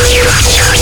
Radio.